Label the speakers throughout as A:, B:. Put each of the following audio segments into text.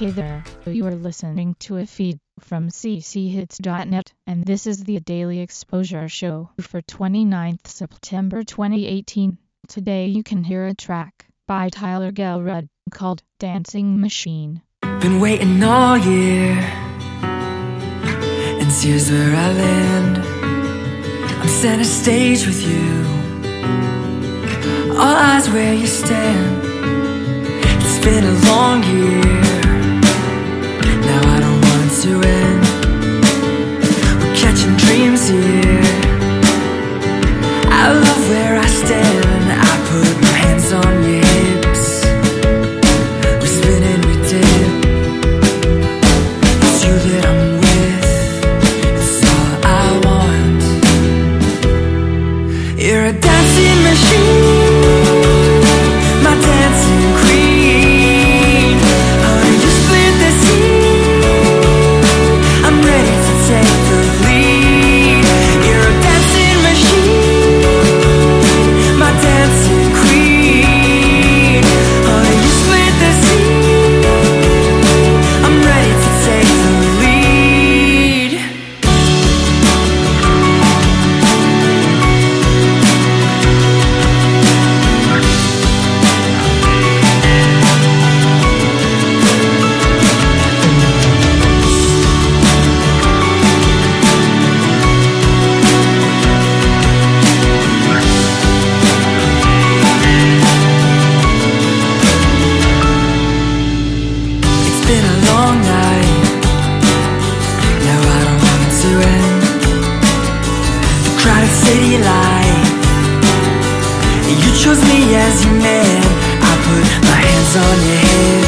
A: Hey there, you are listening to a feed from cchits.net, and this is the Daily Exposure Show for 29th September 2018. Today you can hear a track by Tyler Gelrud called Dancing Machine.
B: Been waiting all year, and here's where I land. I'm center stage with you, all eyes where you stand. It's been a long year, to end. We're catching dreams here. I love where I stand. I put my hands on your hips. We spin and we dip. It's you that I'm with. It's all I want. You're a Long night. Now I don't want it to end. The crowded city light. You chose me as your man. I put my hands on your hips.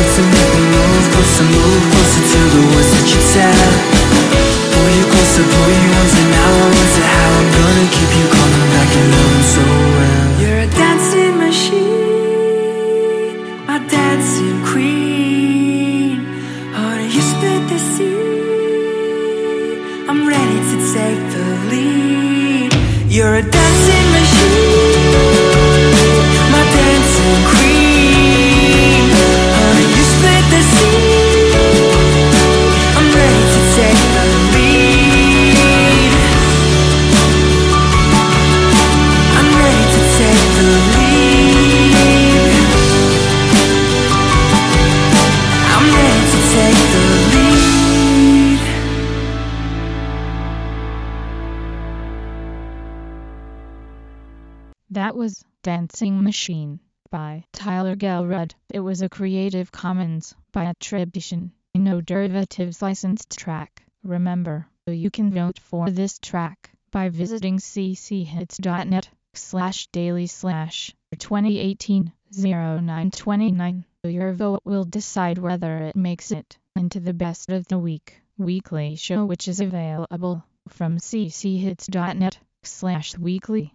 B: Me move closer, move closer to the words that you tell. Pull you closer, pull you closer. Now I wonder how I'm gonna keep you coming back and it so well. You're a dancing machine, my dancing queen. Honey, you split the sea. I'm ready to take the lead. You're a dancing machine,
A: That was Dancing Machine by Tyler Gelrud. It was a Creative Commons by attribution, no derivatives licensed track. Remember, you can vote for this track by visiting cchits.net slash daily slash 2018 0929. Your vote will decide whether it makes it into the best of the week weekly show which is available from cchits.net slash weekly.